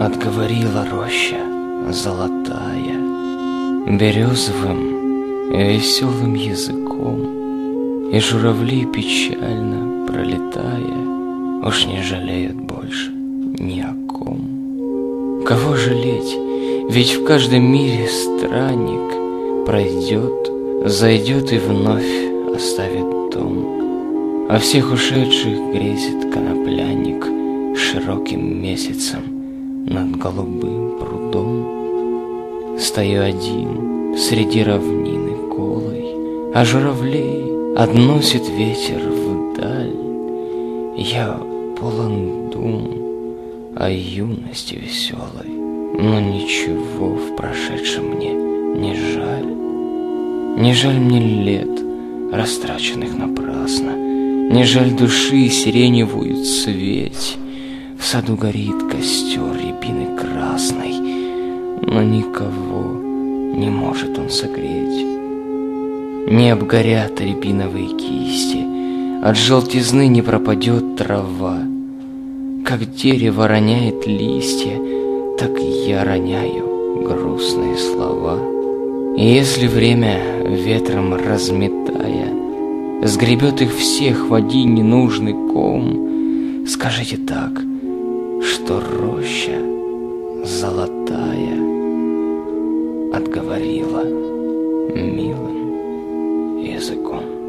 Отговорила роща золотая Березовым веселым языком И журавли печально пролетая Уж не жалеют больше ни о ком. Кого жалеть, ведь в каждом мире странник Пройдет, зайдет и вновь оставит дом. А всех ушедших грезит конопляник Широким месяцем над голубым прудом. Стою один среди равнины голой, А журавлей относит ветер вдаль. Я полон дум о юности веселой, Но ничего в прошедшем мне не жаль. Не жаль мне лет, растраченных напрасно, Не жаль души сиреневую цветь, в саду горит костер рябины красной, Но никого не может он согреть. Не обгорят рябиновые кисти, От желтизны не пропадет трава. Как дерево роняет листья, Так я роняю грустные слова. И если время ветром разметая Сгребет их всех в один ненужный ком, Скажите так — что роща золотая отговорила милым языком.